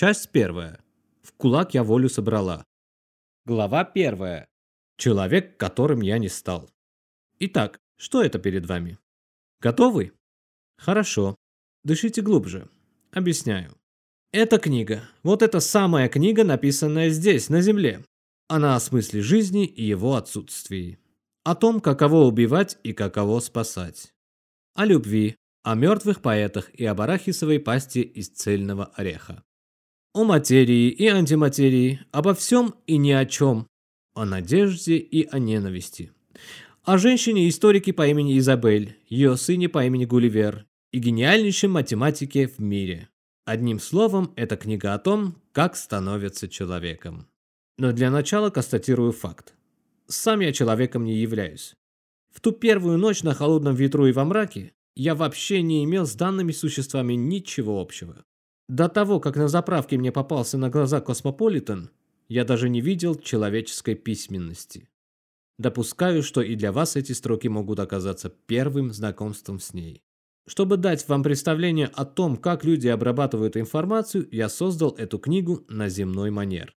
Часть первая. В кулак я волю собрала. Глава первая. Человек, которым я не стал. Итак, что это перед вами? Готовы? Хорошо. Дышите глубже. Объясняю. Эта книга, вот эта самая книга, написанная здесь, на Земле. Она о смысле жизни и его отсутствии. О том, каково убивать и каково спасать. О любви, о мертвых поэтах и об арахисовой пасте из цельного ореха. О материи и антиматерии, обо всем и ни о чем. О надежде и о ненависти. О женщине-историке по имени Изабель, ее сыне по имени Гулливер и гениальнейшем математике в мире. Одним словом, это книга о том, как становится человеком. Но для начала констатирую факт. Сам я человеком не являюсь. В ту первую ночь на холодном ветру и во мраке я вообще не имел с данными существами ничего общего. До того, как на заправке мне попался на глаза Космополитен, я даже не видел человеческой письменности. Допускаю, что и для вас эти строки могут оказаться первым знакомством с ней. Чтобы дать вам представление о том, как люди обрабатывают информацию, я создал эту книгу на земной манер.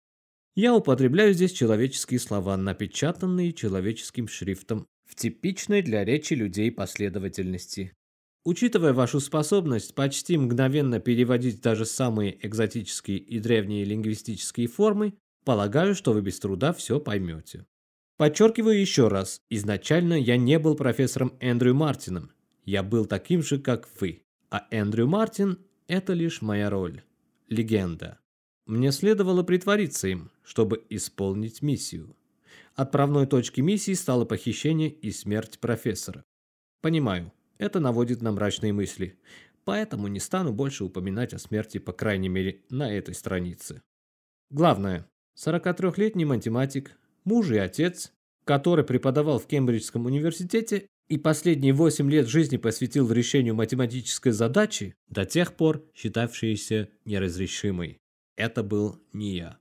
Я употребляю здесь человеческие слова, напечатанные человеческим шрифтом в типичной для речи людей последовательности. Учитывая вашу способность почти мгновенно переводить даже самые экзотические и древние лингвистические формы, полагаю, что вы без труда все поймете. Подчеркиваю еще раз, изначально я не был профессором Эндрю Мартином, я был таким же, как вы, а Эндрю Мартин – это лишь моя роль, легенда. Мне следовало притвориться им, чтобы исполнить миссию. Отправной точкой миссии стало похищение и смерть профессора. Понимаю, это наводит на мрачные мысли, поэтому не стану больше упоминать о смерти, по крайней мере, на этой странице. Главное, 43-летний математик, муж и отец, который преподавал в Кембриджском университете и последние 8 лет жизни посвятил решению математической задачи, до тех пор считавшейся неразрешимой. Это был не я.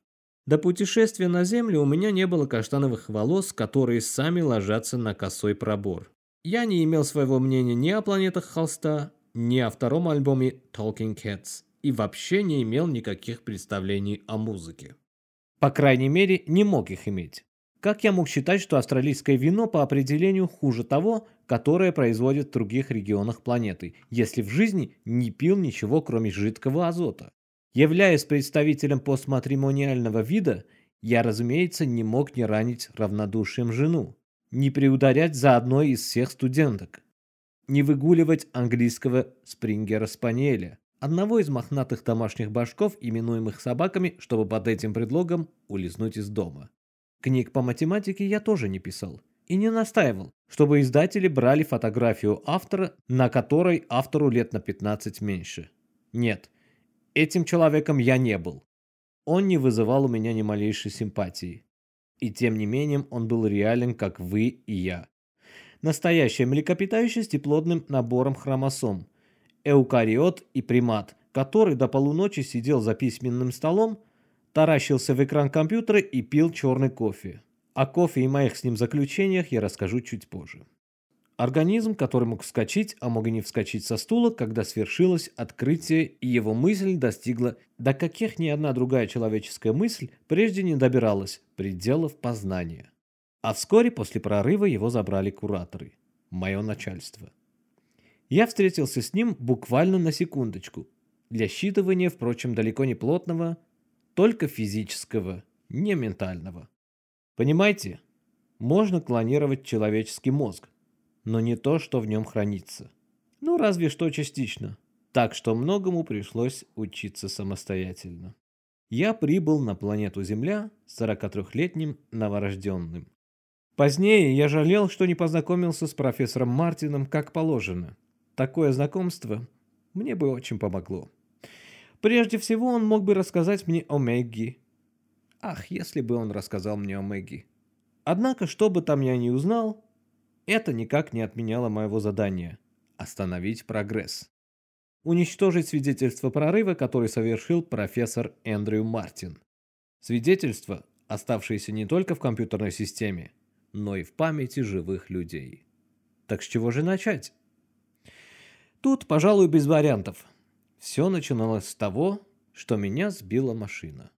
До путешествия на Землю у меня не было каштановых волос, которые сами ложатся на косой пробор. Я не имел своего мнения ни о планетах Холста, ни о втором альбоме Talking Cats и вообще не имел никаких представлений о музыке. По крайней мере, не мог их иметь. Как я мог считать, что австралийское вино по определению хуже того, которое производят в других регионах планеты, если в жизни не пил ничего, кроме жидкого азота? Являясь представителем постматримониального вида, я, разумеется, не мог не ранить равнодушием жену не приударять за одной из всех студенток, не выгуливать английского спрингера-спаниеля, одного из мохнатых домашних башков, именуемых собаками, чтобы под этим предлогом улизнуть из дома. Книг по математике я тоже не писал и не настаивал, чтобы издатели брали фотографию автора, на которой автору лет на 15 меньше. Нет, этим человеком я не был. Он не вызывал у меня ни малейшей симпатии. И тем не менее он был реален, как вы и я. Настоящее млекопитающее с теплотным набором хромосом. Эукариот и примат, который до полуночи сидел за письменным столом, таращился в экран компьютера и пил черный кофе. О кофе и моих с ним заключениях я расскажу чуть позже. Организм, который мог вскочить, а мог и не вскочить со стула, когда свершилось открытие, и его мысль достигла, до каких ни одна другая человеческая мысль прежде не добиралась, пределов познания. А вскоре после прорыва его забрали кураторы, мое начальство. Я встретился с ним буквально на секундочку, для считывания, впрочем, далеко не плотного, только физического, не ментального. Понимаете, можно клонировать человеческий мозг, но не то, что в нем хранится. Ну, разве что частично. Так что многому пришлось учиться самостоятельно. Я прибыл на планету Земля 43-летним новорожденным. Позднее я жалел, что не познакомился с профессором Мартином как положено. Такое знакомство мне бы очень помогло. Прежде всего, он мог бы рассказать мне о Мэгги. Ах, если бы он рассказал мне о Мэгги. Однако, что бы там я ни узнал, это никак не отменяло моего задания – остановить прогресс. Уничтожить свидетельство прорыва, который совершил профессор Эндрю Мартин. Свидетельство, оставшееся не только в компьютерной системе, но и в памяти живых людей. Так с чего же начать? Тут, пожалуй, без вариантов. Все начиналось с того, что меня сбила машина.